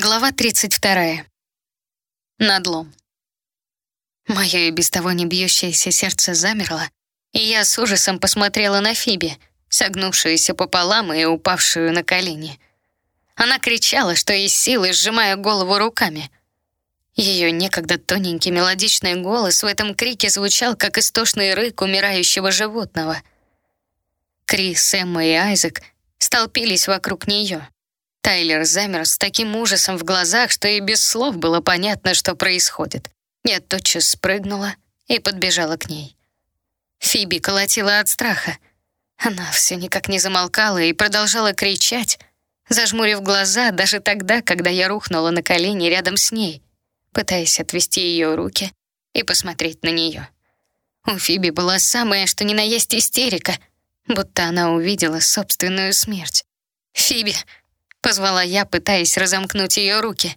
Глава 32. Надлом. Мое и без того не бьющееся сердце замерло, и я с ужасом посмотрела на Фиби, согнувшуюся пополам и упавшую на колени. Она кричала, что из силы, сжимая голову руками. Ее некогда тоненький мелодичный голос в этом крике звучал, как истошный рык умирающего животного. Крис, Эмма и Айзек столпились вокруг нее. Тайлер замер с таким ужасом в глазах, что и без слов было понятно, что происходит. Я тотчас спрыгнула и подбежала к ней. Фиби колотила от страха. Она все никак не замолкала и продолжала кричать, зажмурив глаза даже тогда, когда я рухнула на колени рядом с ней, пытаясь отвести ее руки и посмотреть на нее. У Фиби была самая что ни на есть истерика, будто она увидела собственную смерть. «Фиби!» Позвала я, пытаясь разомкнуть ее руки.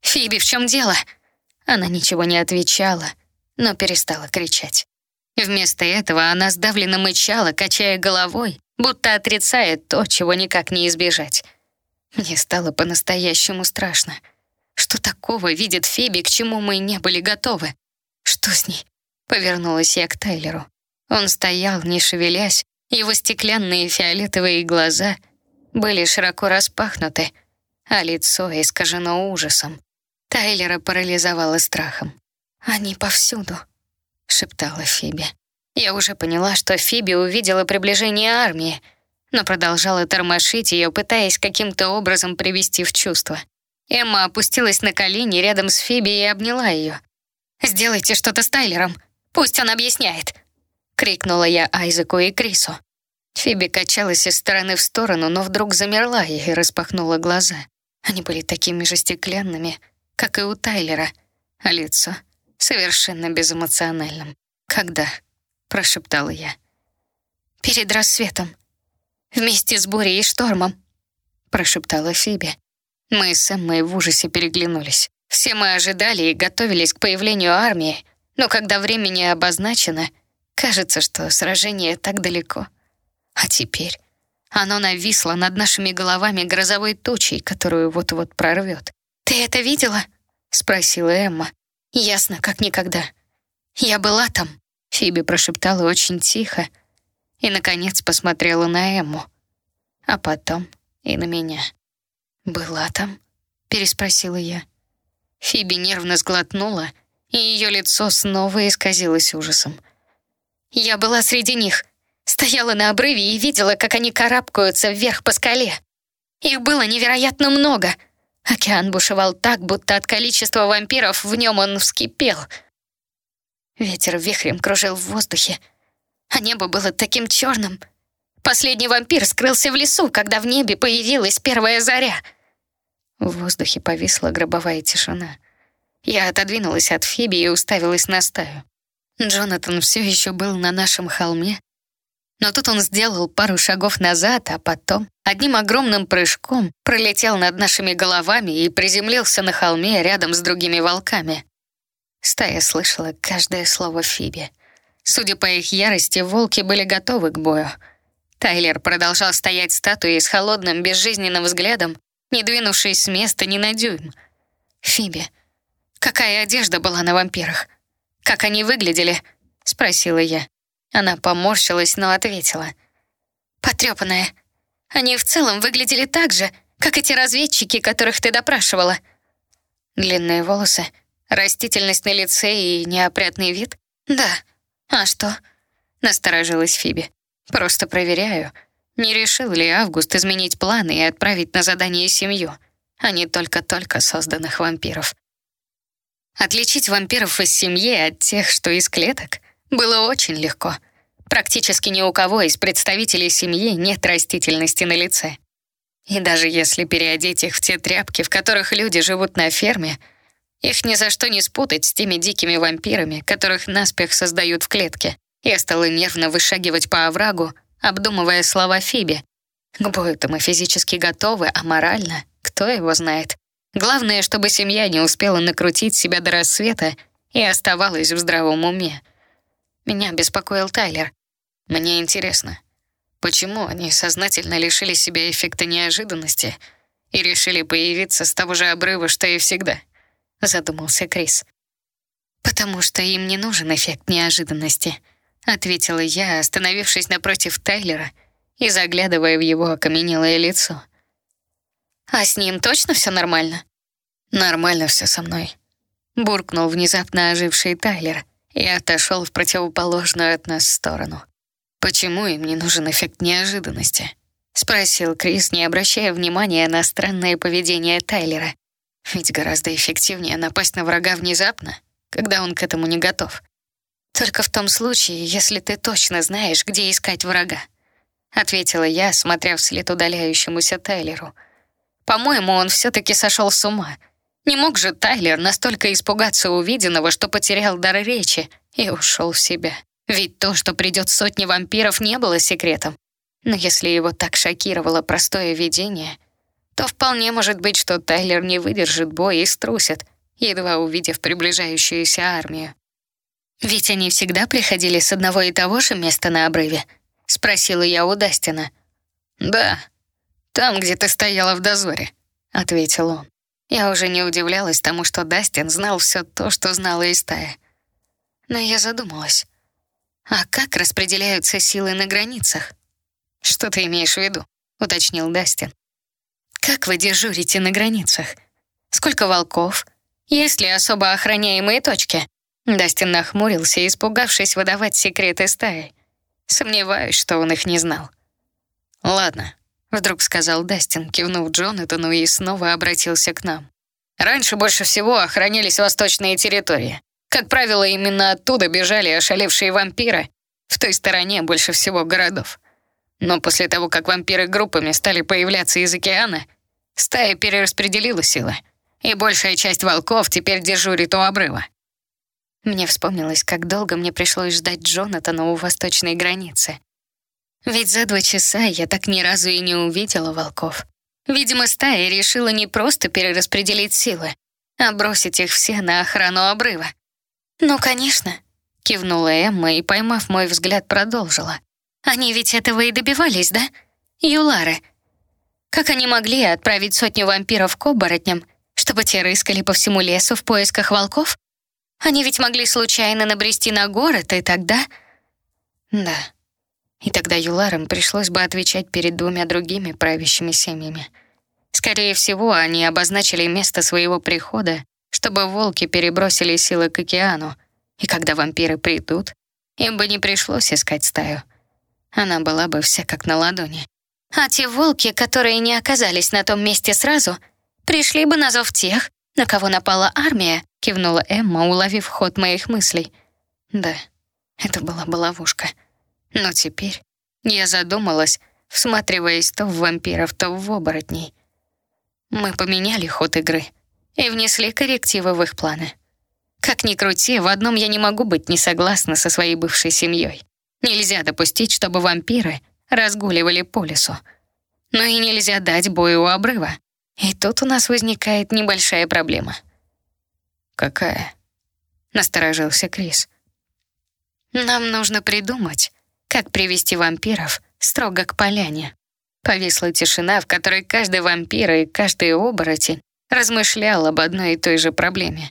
«Фиби, в чем дело?» Она ничего не отвечала, но перестала кричать. Вместо этого она сдавленно мычала, качая головой, будто отрицая то, чего никак не избежать. Мне стало по-настоящему страшно. Что такого видит Фиби, к чему мы не были готовы? Что с ней? Повернулась я к Тайлеру. Он стоял, не шевелясь, его стеклянные фиолетовые глаза — были широко распахнуты, а лицо искажено ужасом. Тайлера парализовало страхом. «Они повсюду», — шептала Фиби. Я уже поняла, что Фиби увидела приближение армии, но продолжала тормошить ее, пытаясь каким-то образом привести в чувство. Эмма опустилась на колени рядом с Фиби и обняла ее. «Сделайте что-то с Тайлером, пусть он объясняет!» — крикнула я Айзеку и Крису. Фиби качалась из стороны в сторону, но вдруг замерла и распахнула глаза. Они были такими же стеклянными, как и у Тайлера, а лицо совершенно безэмоциональным. «Когда?» — прошептала я. «Перед рассветом. Вместе с бурей и штормом», — прошептала Фиби. Мы с Эммой в ужасе переглянулись. Все мы ожидали и готовились к появлению армии, но когда время не обозначено, кажется, что сражение так далеко — а теперь оно нависло над нашими головами грозовой тучей, которую вот-вот прорвет. «Ты это видела?» — спросила Эмма. «Ясно, как никогда. Я была там», — Фиби прошептала очень тихо и, наконец, посмотрела на Эмму, а потом и на меня. «Была там?» — переспросила я. Фиби нервно сглотнула, и ее лицо снова исказилось ужасом. «Я была среди них», Стояла на обрыве и видела, как они карабкаются вверх по скале. Их было невероятно много. Океан бушевал так, будто от количества вампиров в нем он вскипел. Ветер вихрем кружил в воздухе, а небо было таким черным. Последний вампир скрылся в лесу, когда в небе появилась первая заря. В воздухе повисла гробовая тишина. Я отодвинулась от Фиби и уставилась на стаю. Джонатан все еще был на нашем холме, но тут он сделал пару шагов назад, а потом одним огромным прыжком пролетел над нашими головами и приземлился на холме рядом с другими волками. Стая слышала каждое слово Фиби. Судя по их ярости, волки были готовы к бою. Тайлер продолжал стоять статуей с холодным, безжизненным взглядом, не двинувшись с места ни на дюйм. «Фиби, какая одежда была на вампирах? Как они выглядели?» — спросила я. Она поморщилась, но ответила. «Потрёпанная. Они в целом выглядели так же, как эти разведчики, которых ты допрашивала. Длинные волосы, растительность на лице и неопрятный вид? Да. А что?» Насторожилась Фиби. «Просто проверяю, не решил ли Август изменить планы и отправить на задание семью, а не только-только созданных вампиров. Отличить вампиров из семьи от тех, что из клеток, было очень легко. Практически ни у кого из представителей семьи нет растительности на лице. И даже если переодеть их в те тряпки, в которых люди живут на ферме, их ни за что не спутать с теми дикими вампирами, которых наспех создают в клетке. Я стала нервно вышагивать по оврагу, обдумывая слова Фиби. К бою-то мы физически готовы, а морально кто его знает. Главное, чтобы семья не успела накрутить себя до рассвета и оставалась в здравом уме. Меня беспокоил Тайлер. Мне интересно, почему они сознательно лишили себя эффекта неожиданности и решили появиться с того же обрыва, что и всегда», — задумался Крис. «Потому что им не нужен эффект неожиданности», — ответила я, остановившись напротив Тайлера и заглядывая в его окаменелое лицо. «А с ним точно все нормально?» «Нормально все со мной», — буркнул внезапно оживший Тайлер и отошел в противоположную от нас сторону. «Почему им не нужен эффект неожиданности?» — спросил Крис, не обращая внимания на странное поведение Тайлера. «Ведь гораздо эффективнее напасть на врага внезапно, когда он к этому не готов. Только в том случае, если ты точно знаешь, где искать врага», — ответила я, смотря вслед удаляющемуся Тайлеру. «По-моему, он все-таки сошел с ума». Не мог же Тайлер настолько испугаться увиденного, что потерял дар речи и ушел в себя. Ведь то, что придет сотни вампиров, не было секретом. Но если его так шокировало простое видение, то вполне может быть, что Тайлер не выдержит боя и струсит, едва увидев приближающуюся армию. «Ведь они всегда приходили с одного и того же места на обрыве?» — спросила я у Дастина. «Да, там, где ты стояла в дозоре», — ответил он. Я уже не удивлялась тому, что Дастин знал все то, что знала и стая. Но я задумалась. А как распределяются силы на границах? Что ты имеешь в виду? уточнил Дастин. Как вы дежурите на границах? Сколько волков? Есть ли особо охраняемые точки? Дастин нахмурился, испугавшись выдавать секреты стаи. Сомневаюсь, что он их не знал. Ладно, Вдруг сказал Дастин, кивнув Джонатану и снова обратился к нам. Раньше больше всего охранялись восточные территории. Как правило, именно оттуда бежали ошалевшие вампиры. В той стороне больше всего городов. Но после того, как вампиры группами стали появляться из океана, стая перераспределила силы, и большая часть волков теперь дежурит у обрыва. Мне вспомнилось, как долго мне пришлось ждать Джонатана у восточной границы. Ведь за два часа я так ни разу и не увидела волков. Видимо, стая решила не просто перераспределить силы, а бросить их все на охрану обрыва. «Ну, конечно», — кивнула Эмма и, поймав мой взгляд, продолжила. «Они ведь этого и добивались, да? Юлары. Как они могли отправить сотню вампиров к оборотням, чтобы те рыскали по всему лесу в поисках волков? Они ведь могли случайно набрести на город, и тогда...» «Да», и тогда Юларам пришлось бы отвечать перед двумя другими правящими семьями. Скорее всего, они обозначили место своего прихода, чтобы волки перебросили силы к океану, и когда вампиры придут, им бы не пришлось искать стаю. Она была бы вся как на ладони. А те волки, которые не оказались на том месте сразу, пришли бы на зов тех, на кого напала армия, кивнула Эмма, уловив ход моих мыслей. Да, это была бы ловушка. Но теперь я задумалась, всматриваясь то в вампиров, то в оборотней. Мы поменяли ход игры и внесли коррективы в их планы. Как ни крути, в одном я не могу быть не согласна со своей бывшей семьей. Нельзя допустить, чтобы вампиры разгуливали по лесу. Но и нельзя дать бой у обрыва. И тут у нас возникает небольшая проблема. «Какая?» — насторожился Крис. «Нам нужно придумать, как привести вампиров строго к поляне. Повисла тишина, в которой каждый вампир и каждый оборотень размышлял об одной и той же проблеме.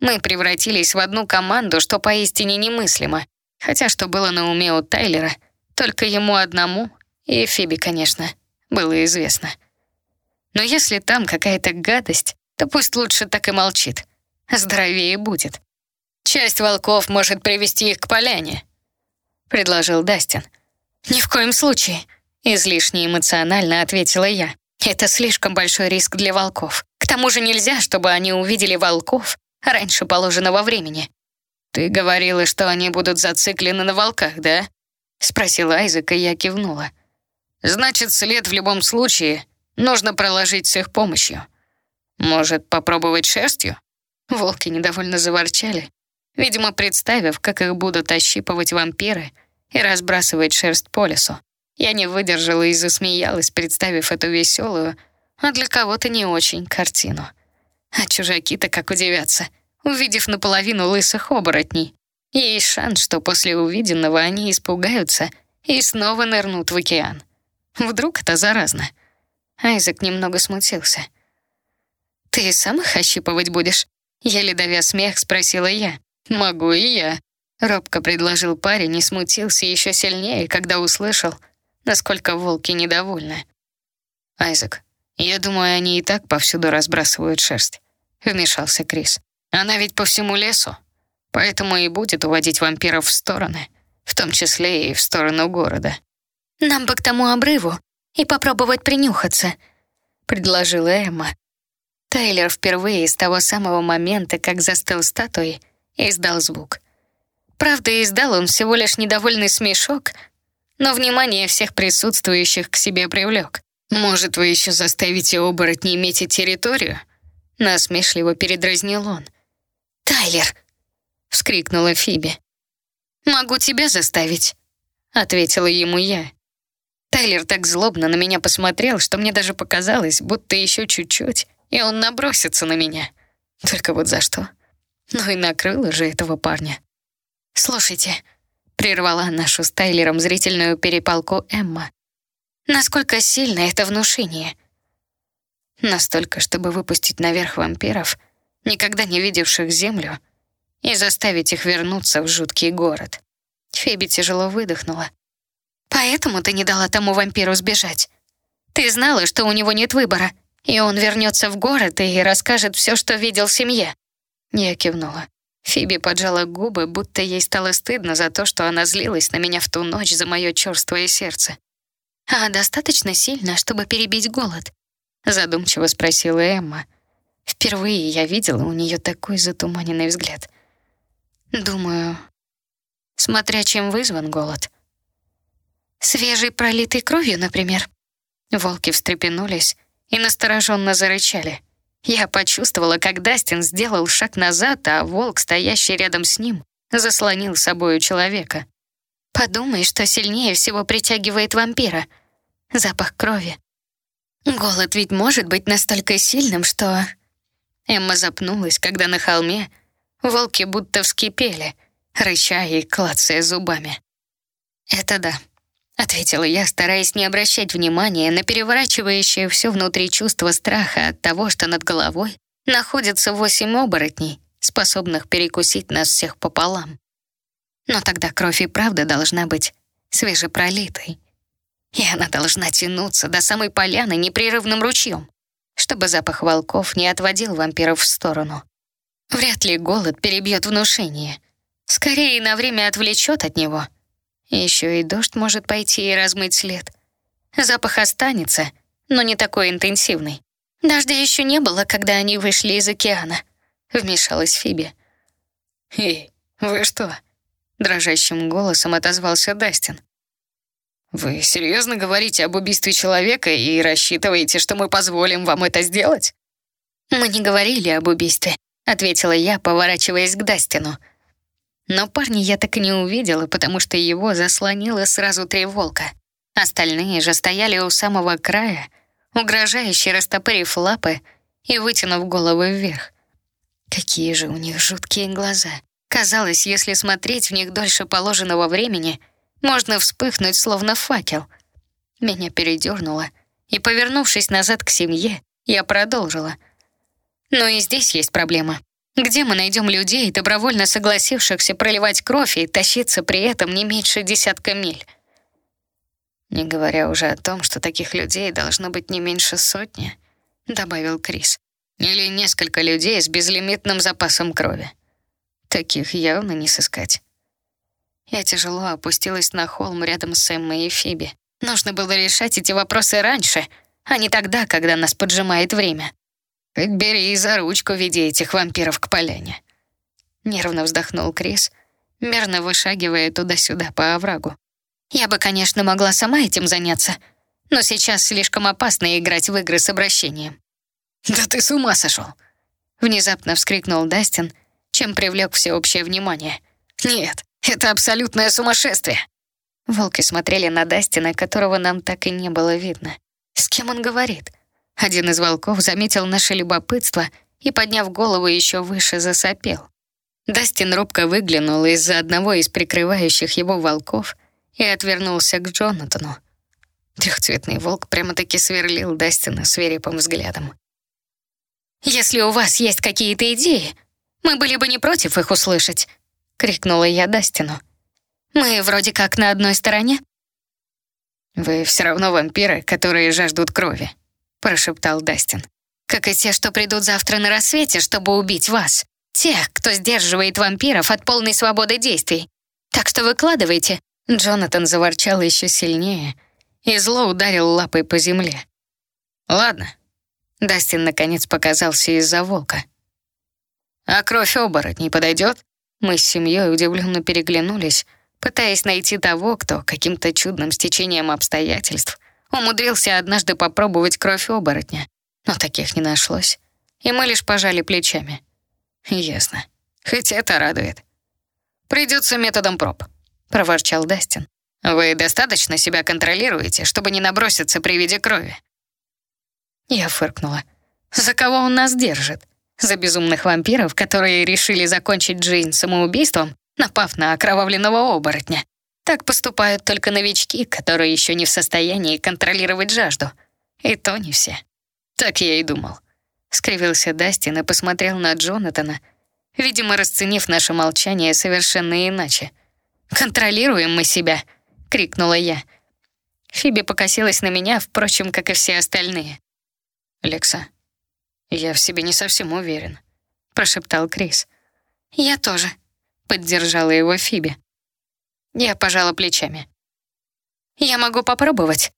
Мы превратились в одну команду, что поистине немыслимо. Хотя что было на уме у Тайлера, только ему одному, и Фиби, конечно, было известно. Но если там какая-то гадость, то пусть лучше так и молчит. Здоровее будет. Часть волков может привести их к поляне, — предложил Дастин. «Ни в коем случае», — излишне эмоционально ответила я. «Это слишком большой риск для волков. Тому же нельзя, чтобы они увидели волков раньше положенного времени». «Ты говорила, что они будут зациклены на волках, да?» — спросил Айзек, и я кивнула. «Значит, след в любом случае нужно проложить с их помощью. Может, попробовать шерстью?» Волки недовольно заворчали, видимо, представив, как их будут ощипывать вампиры и разбрасывать шерсть по лесу. Я не выдержала и засмеялась, представив эту веселую, а для кого-то не очень, картину. А чужаки-то как удивятся, увидев наполовину лысых оборотней. Есть шанс, что после увиденного они испугаются и снова нырнут в океан. Вдруг это заразно. Айзек немного смутился. «Ты сам их ощипывать будешь?» Еле давя смех, спросила я. «Могу и я», — робко предложил парень и смутился еще сильнее, когда услышал, насколько волки недовольны. «Айзек, я думаю, они и так повсюду разбрасывают шерсть», — вмешался Крис. «Она ведь по всему лесу, поэтому и будет уводить вампиров в стороны, в том числе и в сторону города». «Нам бы к тому обрыву и попробовать принюхаться», — предложила Эмма. Тайлер впервые с того самого момента, как застыл статуей, издал звук. Правда, издал он всего лишь недовольный смешок, но внимание всех присутствующих к себе привлек. «Может, вы еще заставите оборотней метить территорию?» Насмешливо передразнил он. «Тайлер!» — вскрикнула Фиби. «Могу тебя заставить», — ответила ему я. Тайлер так злобно на меня посмотрел, что мне даже показалось, будто еще чуть-чуть, и он набросится на меня. Только вот за что? Ну и накрыло же этого парня. «Слушайте», — прервала нашу с Тайлером зрительную перепалку Эмма, «насколько сильно это внушение?» Настолько, чтобы выпустить наверх вампиров, никогда не видевших землю, и заставить их вернуться в жуткий город. Феби тяжело выдохнула. Поэтому ты не дала тому вампиру сбежать. Ты знала, что у него нет выбора, и он вернется в город и расскажет все, что видел семье. Я кивнула. Фиби поджала губы, будто ей стало стыдно за то, что она злилась на меня в ту ночь за мое черствое сердце. «А достаточно сильно, чтобы перебить голод?» Задумчиво спросила Эмма. Впервые я видела у нее такой затуманенный взгляд. Думаю, смотря чем вызван голод — Свежей пролитой кровью, например. Волки встрепенулись и настороженно зарычали. Я почувствовала, как Дастин сделал шаг назад, а волк, стоящий рядом с ним, заслонил собою человека. Подумай, что сильнее всего притягивает вампира. Запах крови. Голод ведь может быть настолько сильным, что... Эмма запнулась, когда на холме волки будто вскипели, рыча и клацая зубами. Это да ответила я, стараясь не обращать внимания на переворачивающее все внутри чувство страха от того, что над головой находится восемь оборотней, способных перекусить нас всех пополам. Но тогда кровь и правда должна быть свежепролитой. И она должна тянуться до самой поляны непрерывным ручьем, чтобы запах волков не отводил вампиров в сторону. Вряд ли голод перебьет внушение. Скорее, на время отвлечет от него — еще и дождь может пойти и размыть след. Запах останется, но не такой интенсивный. Дождя еще не было, когда они вышли из океана, вмешалась Фиби. «Эй, вы что?» Дрожащим голосом отозвался Дастин. «Вы серьезно говорите об убийстве человека и рассчитываете, что мы позволим вам это сделать?» «Мы не говорили об убийстве», — ответила я, поворачиваясь к Дастину. Но парня я так и не увидела, потому что его заслонило сразу три волка. Остальные же стояли у самого края, угрожающе растопырив лапы и вытянув головы вверх. Какие же у них жуткие глаза. Казалось, если смотреть в них дольше положенного времени, можно вспыхнуть, словно факел. Меня передернуло, и, повернувшись назад к семье, я продолжила. Но и здесь есть проблема. Где мы найдем людей, добровольно согласившихся проливать кровь и тащиться при этом не меньше десятка миль? Не говоря уже о том, что таких людей должно быть не меньше сотни, добавил Крис. Или несколько людей с безлимитным запасом крови. Таких явно не сыскать. Я тяжело опустилась на холм рядом с Эммой и Фиби. Нужно было решать эти вопросы раньше, а не тогда, когда нас поджимает время. Бери за ручку веди этих вампиров к поляне. Нервно вздохнул Крис, мерно вышагивая туда-сюда по оврагу. Я бы, конечно, могла сама этим заняться, но сейчас слишком опасно играть в игры с обращением. «Да ты с ума сошел!» Внезапно вскрикнул Дастин, чем привлек всеобщее внимание. «Нет, это абсолютное сумасшествие!» Волки смотрели на Дастина, которого нам так и не было видно. С кем он говорит? Один из волков заметил наше любопытство и, подняв голову еще выше, засопел. Дастин робко выглянул из-за одного из прикрывающих его волков и отвернулся к Джонатану. Трехцветный волк прямо-таки сверлил Дастина свирепым взглядом. «Если у вас есть какие-то идеи, мы были бы не против их услышать», — крикнула я Дастину. «Мы вроде как на одной стороне». «Вы все равно вампиры, которые жаждут крови», — прошептал Дастин. «Как и те, что придут завтра на рассвете, чтобы убить вас. Тех, кто сдерживает вампиров от полной свободы действий. Так что выкладывайте». Джонатан заворчал еще сильнее и зло ударил лапой по земле. «Ладно». Дастин наконец показался из-за волка. «А кровь оборотней подойдет?» Мы с семьей удивленно переглянулись, пытаясь найти того, кто каким-то чудным стечением обстоятельств умудрился однажды попробовать кровь оборотня, но таких не нашлось, и мы лишь пожали плечами. Ясно. Хоть это радует. Придется методом проб, проворчал Дастин. Вы достаточно себя контролируете, чтобы не наброситься при виде крови? Я фыркнула. За кого он нас держит? За безумных вампиров, которые решили закончить жизнь самоубийством, напав на окровавленного оборотня. Так поступают только новички, которые еще не в состоянии контролировать жажду. И то не все. Так я и думал. Скривился Дастин и посмотрел на Джонатана, видимо, расценив наше молчание совершенно иначе. «Контролируем мы себя!» — крикнула я. Фиби покосилась на меня, впрочем, как и все остальные. «Лекса, я в себе не совсем уверен», — прошептал Крис. «Я тоже», — поддержала его Фиби. Я пожала плечами. «Я могу попробовать».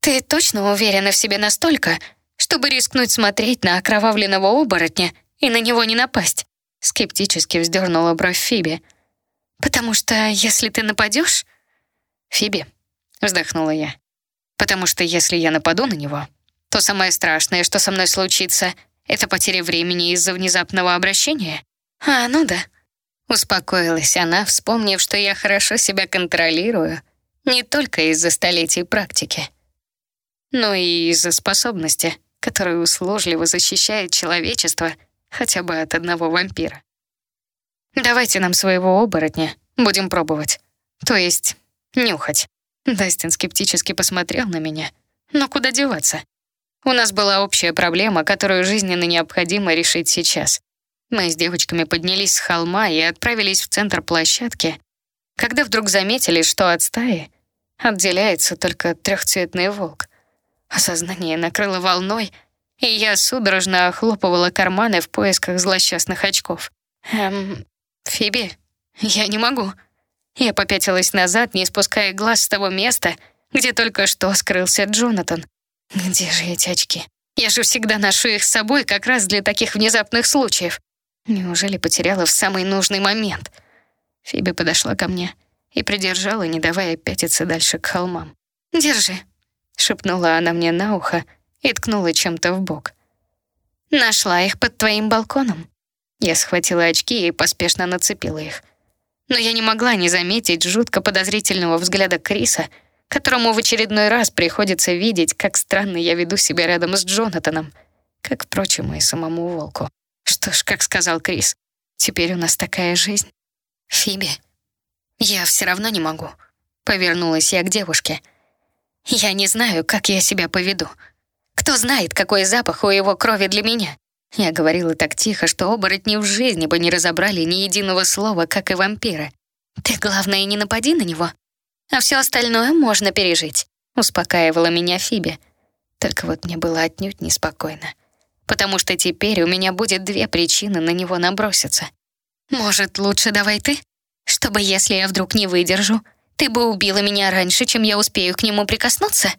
«Ты точно уверена в себе настолько, чтобы рискнуть смотреть на окровавленного оборотня и на него не напасть?» Скептически вздернула бровь Фиби. «Потому что если ты нападешь...» «Фиби», — вздохнула я, «потому что если я нападу на него, то самое страшное, что со мной случится, это потеря времени из-за внезапного обращения». «А, ну да», — успокоилась она, вспомнив, что я хорошо себя контролирую, не только из-за столетий практики, но и из-за способности — который услужливо защищает человечество хотя бы от одного вампира. Давайте нам своего оборотня, будем пробовать. То есть нюхать. Дастин скептически посмотрел на меня. Но куда деваться? У нас была общая проблема, которую жизненно необходимо решить сейчас. Мы с девочками поднялись с холма и отправились в центр площадки, когда вдруг заметили, что от стаи отделяется только трехцветный волк. Осознание накрыло волной, и я судорожно охлопывала карманы в поисках злосчастных очков. «Эм, Фиби, я не могу». Я попятилась назад, не спуская глаз с того места, где только что скрылся Джонатан. Где же эти очки? Я же всегда ношу их с собой как раз для таких внезапных случаев. Неужели потеряла в самый нужный момент? Фиби подошла ко мне и придержала, не давая пятиться дальше к холмам. «Держи», шепнула она мне на ухо и ткнула чем-то в бок. Нашла их под твоим балконом. Я схватила очки и поспешно нацепила их. Но я не могла не заметить жутко подозрительного взгляда Криса, которому в очередной раз приходится видеть, как странно я веду себя рядом с Джонатаном, как, впрочем, и самому волку. Что ж, как сказал Крис, теперь у нас такая жизнь. Фиби, я все равно не могу. Повернулась я к девушке — я не знаю, как я себя поведу. Кто знает, какой запах у его крови для меня. Я говорила так тихо, что оборотни в жизни бы не разобрали ни единого слова, как и вампиры. Ты, главное, не напади на него, а все остальное можно пережить, успокаивала меня Фиби. Только вот мне было отнюдь неспокойно, потому что теперь у меня будет две причины на него наброситься. Может, лучше давай ты, чтобы если я вдруг не выдержу, ты бы убила меня раньше, чем я успею к нему прикоснуться?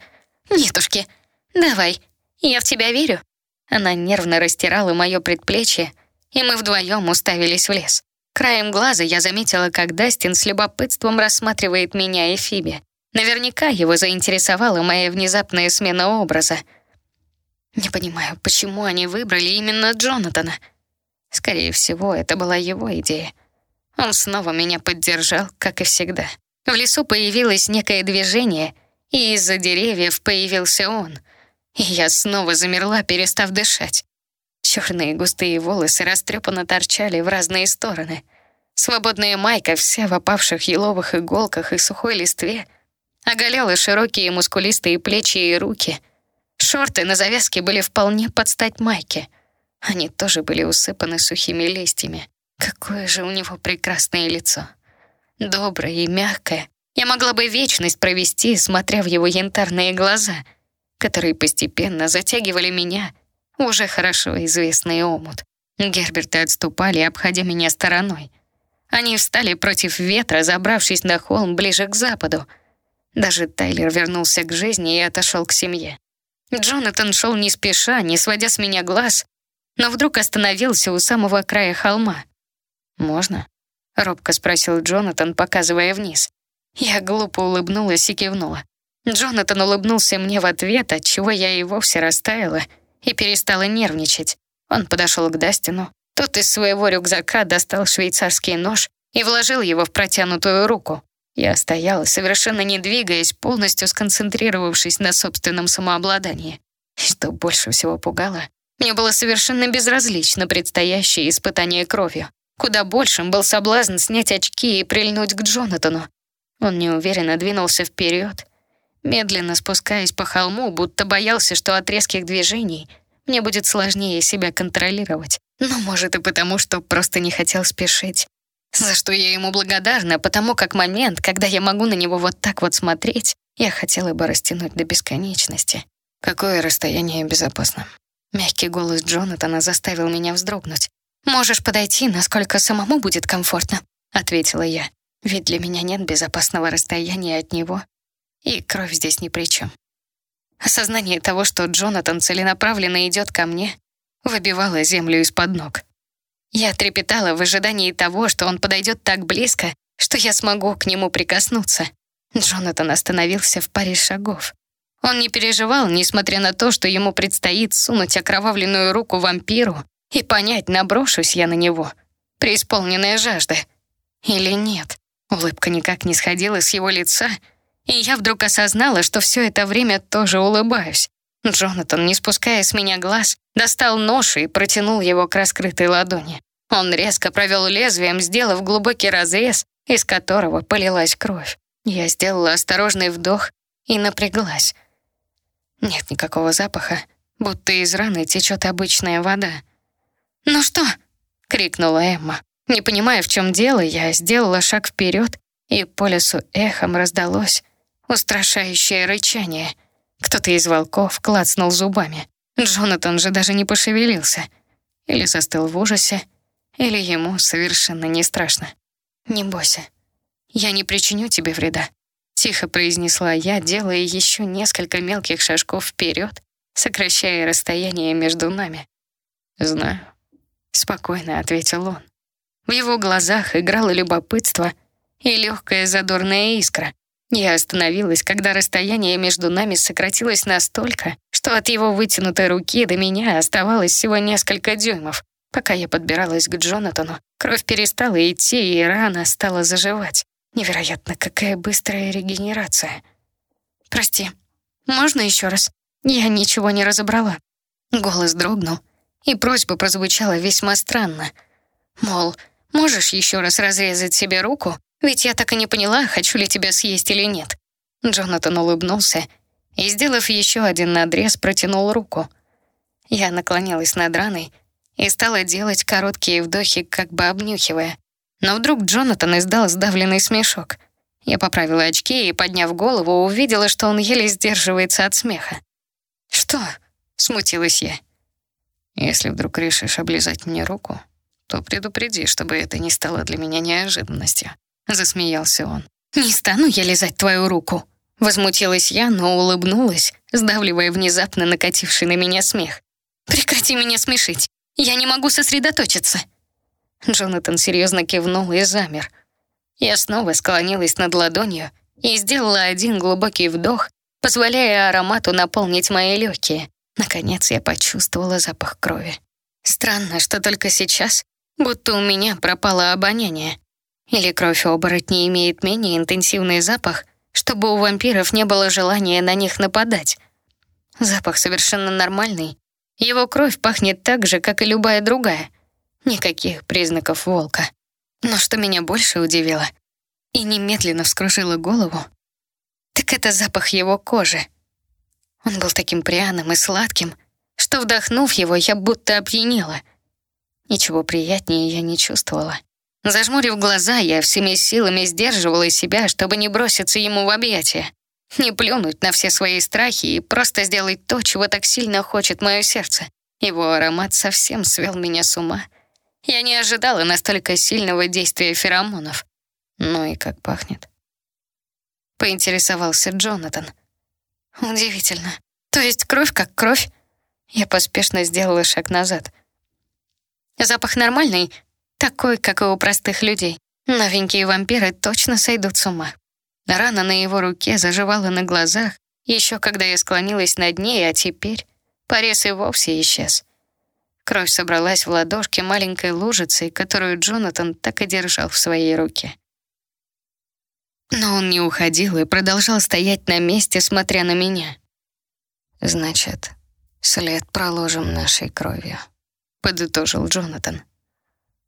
Нетушки, давай, я в тебя верю». Она нервно растирала мое предплечье, и мы вдвоем уставились в лес. Краем глаза я заметила, как Дастин с любопытством рассматривает меня и Фиби. Наверняка его заинтересовала моя внезапная смена образа. Не понимаю, почему они выбрали именно Джонатана. Скорее всего, это была его идея. Он снова меня поддержал, как и всегда. В лесу появилось некое движение, и из-за деревьев появился он. И я снова замерла, перестав дышать. Черные густые волосы растрепанно торчали в разные стороны. Свободная майка вся в опавших еловых иголках и сухой листве, оголяла широкие мускулистые плечи и руки. Шорты на завязке были вполне под стать майке. Они тоже были усыпаны сухими листьями. Какое же у него прекрасное лицо. Доброе и мягкое. Я могла бы вечность провести, смотря в его янтарные глаза, которые постепенно затягивали меня уже хорошо известный омут. Герберты отступали, обходя меня стороной. Они встали против ветра, забравшись на холм ближе к западу. Даже Тайлер вернулся к жизни и отошел к семье. Джонатан шел не спеша, не сводя с меня глаз, но вдруг остановился у самого края холма. «Можно?» — робко спросил Джонатан, показывая вниз. Я глупо улыбнулась и кивнула. Джонатан улыбнулся мне в ответ, от чего я и вовсе растаяла и перестала нервничать. Он подошел к Дастину. Тот из своего рюкзака достал швейцарский нож и вложил его в протянутую руку. Я стояла, совершенно не двигаясь, полностью сконцентрировавшись на собственном самообладании. Что больше всего пугало, мне было совершенно безразлично предстоящее испытание кровью. Куда большим был соблазн снять очки и прильнуть к Джонатану. Он неуверенно двинулся вперед, медленно спускаясь по холму, будто боялся, что от резких движений мне будет сложнее себя контролировать. Но, может, и потому, что просто не хотел спешить. За что я ему благодарна, потому как момент, когда я могу на него вот так вот смотреть, я хотела бы растянуть до бесконечности. Какое расстояние безопасно? Мягкий голос Джонатана заставил меня вздрогнуть. «Можешь подойти, насколько самому будет комфортно», — ответила я. «Ведь для меня нет безопасного расстояния от него, и кровь здесь ни при чем». Осознание того, что Джонатан целенаправленно идет ко мне, выбивало землю из-под ног. Я трепетала в ожидании того, что он подойдет так близко, что я смогу к нему прикоснуться. Джонатан остановился в паре шагов. Он не переживал, несмотря на то, что ему предстоит сунуть окровавленную руку вампиру и понять, наброшусь я на него, преисполненная жажда. Или нет. Улыбка никак не сходила с его лица, и я вдруг осознала, что все это время тоже улыбаюсь. Джонатан, не спуская с меня глаз, достал нож и протянул его к раскрытой ладони. Он резко провел лезвием, сделав глубокий разрез, из которого полилась кровь. Я сделала осторожный вдох и напряглась. Нет никакого запаха, будто из раны течет обычная вода. «Ну что?» — крикнула Эмма. Не понимая, в чем дело, я сделала шаг вперед, и по лесу эхом раздалось устрашающее рычание. Кто-то из волков клацнул зубами. Джонатан же даже не пошевелился. Или застыл в ужасе, или ему совершенно не страшно. «Не бойся, я не причиню тебе вреда», — тихо произнесла я, делая еще несколько мелких шажков вперед, сокращая расстояние между нами. «Знаю», — спокойно ответил он. В его глазах играло любопытство и легкая задорная искра. Я остановилась, когда расстояние между нами сократилось настолько, что от его вытянутой руки до меня оставалось всего несколько дюймов. Пока я подбиралась к Джонатану, кровь перестала идти, и рана стала заживать. Невероятно, какая быстрая регенерация. «Прости, можно еще раз? Я ничего не разобрала». Голос дрогнул, и просьба прозвучала весьма странно. Мол, можешь еще раз разрезать себе руку ведь я так и не поняла, хочу ли тебя съесть или нет. Джонатан улыбнулся и, сделав еще один надрез, протянул руку. Я наклонилась над раной и стала делать короткие вдохи, как бы обнюхивая. Но вдруг Джонатан издал сдавленный смешок. Я поправила очки и, подняв голову, увидела, что он еле сдерживается от смеха. «Что?» — смутилась я. «Если вдруг решишь облизать мне руку, то предупреди, чтобы это не стало для меня неожиданностью», засмеялся он. «Не стану я лизать твою руку!» Возмутилась я, но улыбнулась, сдавливая внезапно накативший на меня смех. «Прекрати меня смешить! Я не могу сосредоточиться!» Джонатан серьезно кивнул и замер. Я снова склонилась над ладонью и сделала один глубокий вдох, позволяя аромату наполнить мои легкие. Наконец я почувствовала запах крови. Странно, что только сейчас, будто у меня пропало обоняние. Или кровь оборотней имеет менее интенсивный запах, чтобы у вампиров не было желания на них нападать. Запах совершенно нормальный. Его кровь пахнет так же, как и любая другая. Никаких признаков волка. Но что меня больше удивило и немедленно вскружила голову, так это запах его кожи. Он был таким пряным и сладким, что, вдохнув его, я будто опьянела. Ничего приятнее я не чувствовала. Зажмурив глаза, я всеми силами сдерживала себя, чтобы не броситься ему в объятия, не плюнуть на все свои страхи и просто сделать то, чего так сильно хочет мое сердце. Его аромат совсем свел меня с ума. Я не ожидала настолько сильного действия феромонов. Ну и как пахнет. Поинтересовался Джонатан. Удивительно. То есть кровь как кровь? Я поспешно сделала шаг назад. Запах нормальный, такой, как и у простых людей. Новенькие вампиры точно сойдут с ума. Рана на его руке заживала на глазах, еще когда я склонилась над ней, а теперь порез и вовсе исчез. Кровь собралась в ладошке маленькой лужицей, которую Джонатан так и держал в своей руке. Но он не уходил и продолжал стоять на месте, смотря на меня. «Значит, след проложим нашей кровью», — подытожил Джонатан.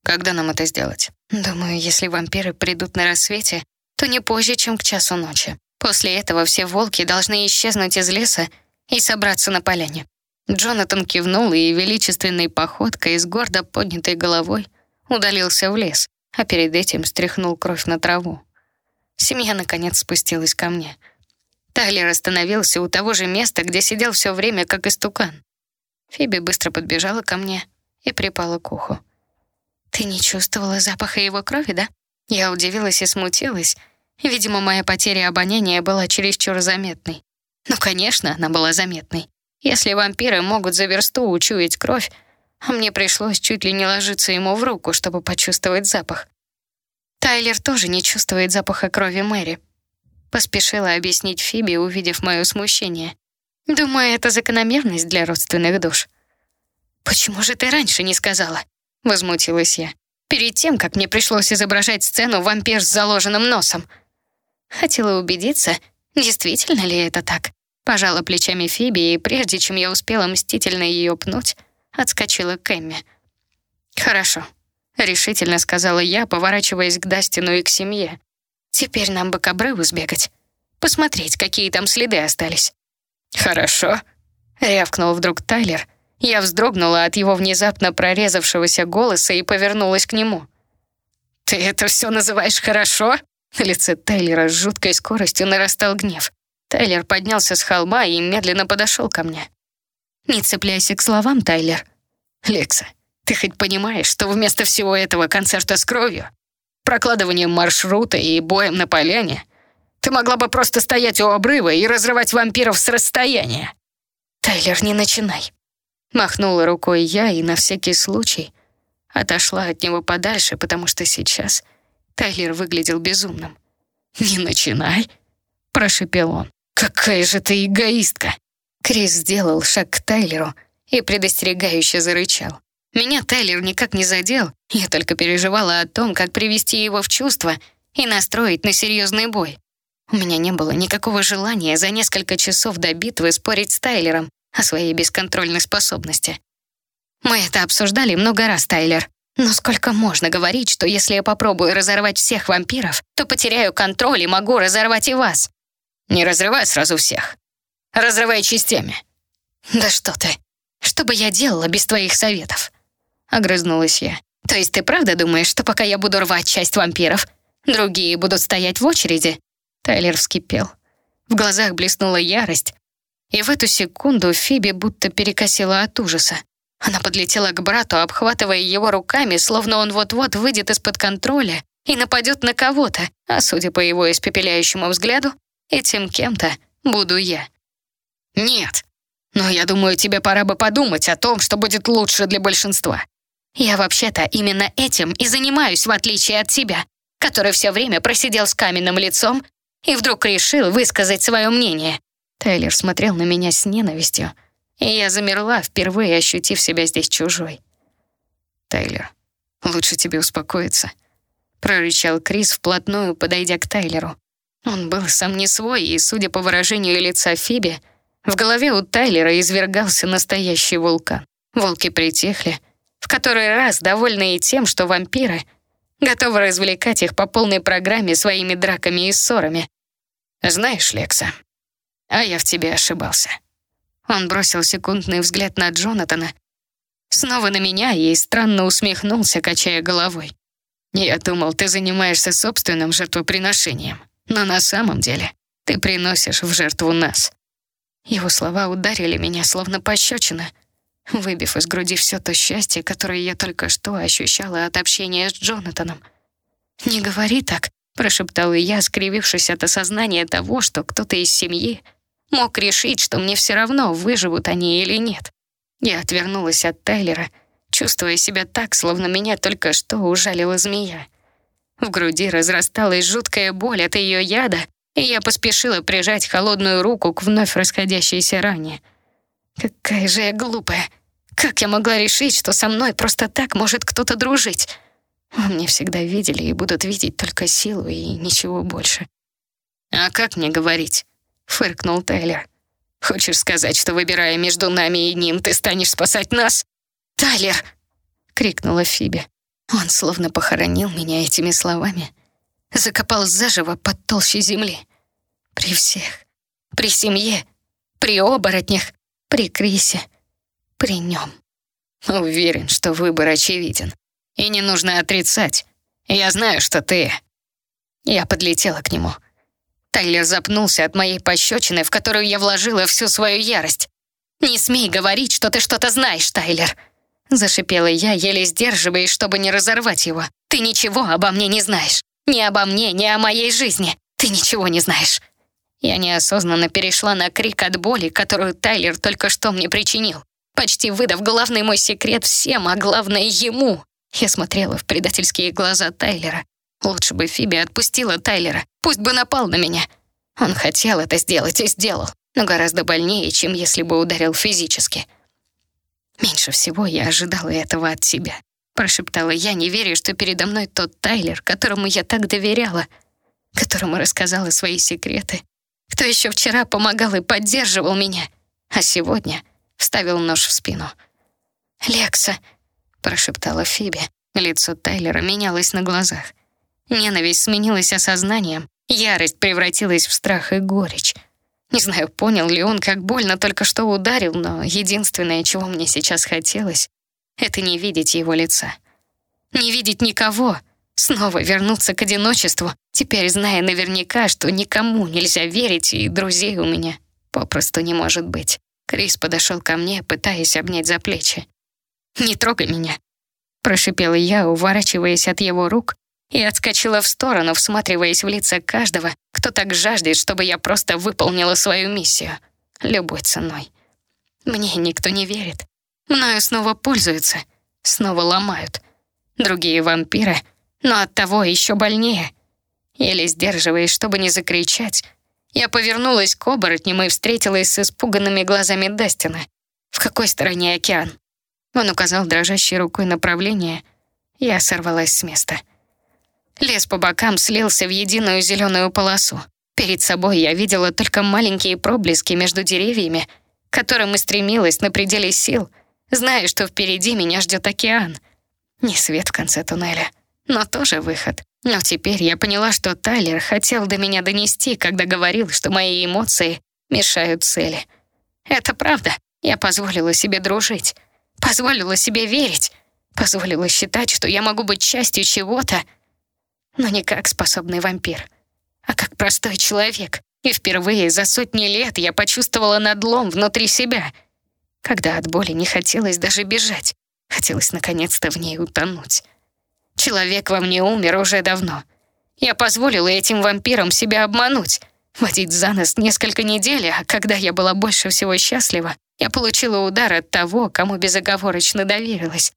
«Когда нам это сделать?» «Думаю, если вампиры придут на рассвете, то не позже, чем к часу ночи. После этого все волки должны исчезнуть из леса и собраться на поляне». Джонатан кивнул и величественной походкой с гордо поднятой головой удалился в лес, а перед этим стряхнул кровь на траву. Семья, наконец, спустилась ко мне. Тайлер остановился у того же места, где сидел все время, как истукан. Фиби быстро подбежала ко мне и припала к уху. «Ты не чувствовала запаха его крови, да?» Я удивилась и смутилась. Видимо, моя потеря обоняния была чересчур заметной. Ну, конечно, она была заметной. Если вампиры могут за версту учуять кровь, а мне пришлось чуть ли не ложиться ему в руку, чтобы почувствовать запах. Тайлер тоже не чувствует запаха крови Мэри. Поспешила объяснить Фиби, увидев мое смущение. Думаю, это закономерность для родственных душ. «Почему же ты раньше не сказала?» — возмутилась я. «Перед тем, как мне пришлось изображать сцену вампир с заложенным носом». Хотела убедиться, действительно ли это так. Пожала плечами Фиби, и прежде чем я успела мстительно ее пнуть, отскочила к Эмме. «Хорошо», решительно сказала я, поворачиваясь к Дастину и к семье. Теперь нам бы к обрыву сбегать, посмотреть, какие там следы остались. Хорошо, рявкнул вдруг Тайлер. Я вздрогнула от его внезапно прорезавшегося голоса и повернулась к нему. Ты это все называешь хорошо? На лице Тайлера с жуткой скоростью нарастал гнев. Тайлер поднялся с холма и медленно подошел ко мне. «Не цепляйся к словам, Тайлер». «Лекса, ты хоть понимаешь, что вместо всего этого концерта с кровью, прокладыванием маршрута и боем на поляне, ты могла бы просто стоять у обрыва и разрывать вампиров с расстояния? Тайлер, не начинай. Махнула рукой я и на всякий случай отошла от него подальше, потому что сейчас Тайлер выглядел безумным. «Не начинай», — прошепел он. «Какая же ты эгоистка!» Крис сделал шаг к Тайлеру и предостерегающе зарычал. Меня Тайлер никак не задел, я только переживала о том, как привести его в чувство и настроить на серьезный бой. У меня не было никакого желания за несколько часов до битвы спорить с Тайлером о своей бесконтрольной способности. Мы это обсуждали много раз, Тайлер. Но сколько можно говорить, что если я попробую разорвать всех вампиров, то потеряю контроль и могу разорвать и вас? Не разрывай сразу всех. Разрывай частями. Да что ты. Что бы я делала без твоих советов? Огрызнулась я. «То есть ты правда думаешь, что пока я буду рвать часть вампиров, другие будут стоять в очереди?» Тайлер вскипел. В глазах блеснула ярость, и в эту секунду Фиби будто перекосила от ужаса. Она подлетела к брату, обхватывая его руками, словно он вот-вот выйдет из-под контроля и нападет на кого-то, а судя по его испепеляющему взгляду, этим кем-то буду я. «Нет, но я думаю, тебе пора бы подумать о том, что будет лучше для большинства. Я вообще-то именно этим и занимаюсь, в отличие от тебя, который все время просидел с каменным лицом и вдруг решил высказать свое мнение. Тайлер смотрел на меня с ненавистью, и я замерла, впервые ощутив себя здесь чужой. «Тайлер, лучше тебе успокоиться», — прорычал Крис, вплотную подойдя к Тайлеру. Он был сам не свой, и, судя по выражению лица Фиби, в голове у Тайлера извергался настоящий вулкан. Волки притихли, в который раз довольные тем, что вампиры готовы развлекать их по полной программе своими драками и ссорами. «Знаешь, Лекса, а я в тебе ошибался». Он бросил секундный взгляд на Джонатана, снова на меня и странно усмехнулся, качая головой. «Я думал, ты занимаешься собственным жертвоприношением, но на самом деле ты приносишь в жертву нас». Его слова ударили меня, словно пощечина, выбив из груди все то счастье, которое я только что ощущала от общения с Джонатаном. «Не говори так», — прошептала я, скривившись от осознания того, что кто-то из семьи мог решить, что мне все равно, выживут они или нет. Я отвернулась от Тайлера, чувствуя себя так, словно меня только что ужалила змея. В груди разрасталась жуткая боль от ее яда, и я поспешила прижать холодную руку к вновь расходящейся ране. Какая же я глупая. Как я могла решить, что со мной просто так может кто-то дружить? Мне всегда видели и будут видеть только силу и ничего больше. «А как мне говорить?» — фыркнул Тайлер. «Хочешь сказать, что, выбирая между нами и ним, ты станешь спасать нас?» «Тайлер!» — крикнула Фиби. Он словно похоронил меня этими словами. Закопал заживо под толщей земли. При всех. При семье. При оборотнях. При Крисе. При нем. Уверен, что выбор очевиден. И не нужно отрицать. Я знаю, что ты...» Я подлетела к нему. Тайлер запнулся от моей пощечины, в которую я вложила всю свою ярость. «Не смей говорить, что ты что-то знаешь, Тайлер!» Зашипела я, еле сдерживаясь, чтобы не разорвать его. «Ты ничего обо мне не знаешь. Ни обо мне, ни о моей жизни. Ты ничего не знаешь». Я неосознанно перешла на крик от боли, которую Тайлер только что мне причинил, почти выдав главный мой секрет всем, а главное ему. Я смотрела в предательские глаза Тайлера. Лучше бы Фиби отпустила Тайлера, пусть бы напал на меня. Он хотел это сделать и сделал, но гораздо больнее, чем если бы ударил физически. Меньше всего я ожидала этого от себя. Прошептала я, не веря, что передо мной тот Тайлер, которому я так доверяла, которому рассказала свои секреты, кто еще вчера помогал и поддерживал меня, а сегодня вставил нож в спину. «Лекса», прошептала Фиби. Лицо Тайлера менялось на глазах. Ненависть сменилась осознанием, ярость превратилась в страх и горечь. Не знаю, понял ли он, как больно только что ударил, но единственное, чего мне сейчас хотелось, это не видеть его лица. Не видеть никого, снова вернуться к одиночеству, теперь зная наверняка, что никому нельзя верить, и друзей у меня попросту не может быть. Крис подошел ко мне, пытаясь обнять за плечи. «Не трогай меня!» Прошипела я, уворачиваясь от его рук, и отскочила в сторону, всматриваясь в лица каждого, кто так жаждет, чтобы я просто выполнила свою миссию. Любой ценой. Мне никто не верит. Мною снова пользуются, снова ломают. Другие вампиры, но от того еще больнее. Еле сдерживаясь, чтобы не закричать, я повернулась к оборотням и встретилась с испуганными глазами Дастина. В какой стороне океан? Он указал дрожащей рукой направление. Я сорвалась с места. Лес по бокам слился в единую зеленую полосу. Перед собой я видела только маленькие проблески между деревьями, к которым и стремилась на пределе сил, зная, что впереди меня ждет океан. Не свет в конце туннеля, но тоже выход. Но теперь я поняла, что Тайлер хотел до меня донести, когда говорил, что мои эмоции мешают цели. Это правда. Я позволила себе дружить. Позволила себе верить, позволила считать, что я могу быть частью чего-то, но не как способный вампир, а как простой человек. И впервые за сотни лет я почувствовала надлом внутри себя, когда от боли не хотелось даже бежать, хотелось наконец-то в ней утонуть. Человек во мне умер уже давно. Я позволила этим вампирам себя обмануть, водить за нос несколько недель, а когда я была больше всего счастлива, я получила удар от того, кому безоговорочно доверилась.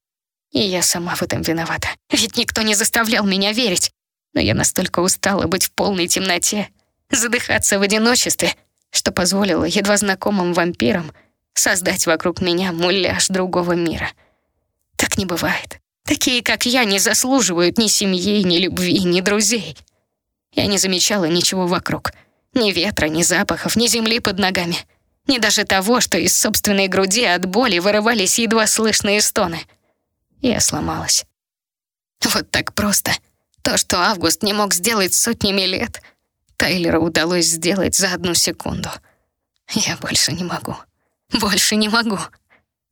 И я сама в этом виновата. Ведь никто не заставлял меня верить. Но я настолько устала быть в полной темноте, задыхаться в одиночестве, что позволила едва знакомым вампирам создать вокруг меня муляж другого мира. Так не бывает. Такие, как я, не заслуживают ни семьи, ни любви, ни друзей. Я не замечала ничего вокруг. Ни ветра, ни запахов, ни земли под ногами — ни даже того, что из собственной груди от боли вырывались едва слышные стоны. Я сломалась. Вот так просто. То, что Август не мог сделать сотнями лет, Тайлеру удалось сделать за одну секунду. Я больше не могу. Больше не могу.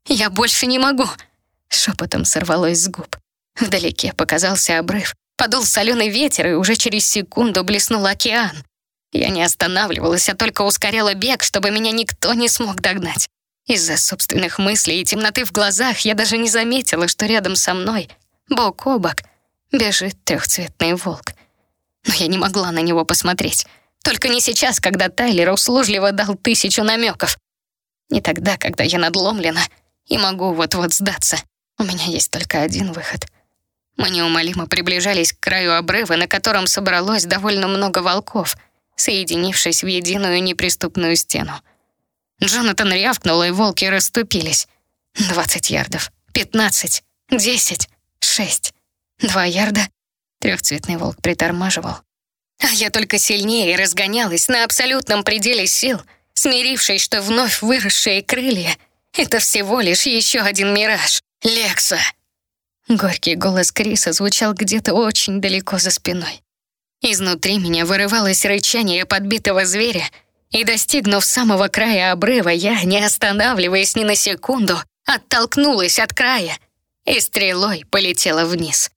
Я больше не могу. Шепотом сорвалось с губ. Вдалеке показался обрыв. Подул соленый ветер, и уже через секунду блеснул океан. Я не останавливалась, а только ускоряла бег, чтобы меня никто не смог догнать. Из-за собственных мыслей и темноты в глазах я даже не заметила, что рядом со мной, бок о бок, бежит трехцветный волк. Но я не могла на него посмотреть. Только не сейчас, когда Тайлер услужливо дал тысячу намеков. Не тогда, когда я надломлена и могу вот-вот сдаться. У меня есть только один выход. Мы неумолимо приближались к краю обрыва, на котором собралось довольно много волков, соединившись в единую неприступную стену. Джонатан рявкнул, и волки расступились. Двадцать ярдов, пятнадцать, десять, шесть, два ярда. Трехцветный волк притормаживал. А я только сильнее разгонялась на абсолютном пределе сил, смирившись, что вновь выросшие крылья — это всего лишь еще один мираж. «Лекса!» Горький голос Криса звучал где-то очень далеко за спиной. Изнутри меня вырывалось рычание подбитого зверя, и, достигнув самого края обрыва, я, не останавливаясь ни на секунду, оттолкнулась от края и стрелой полетела вниз.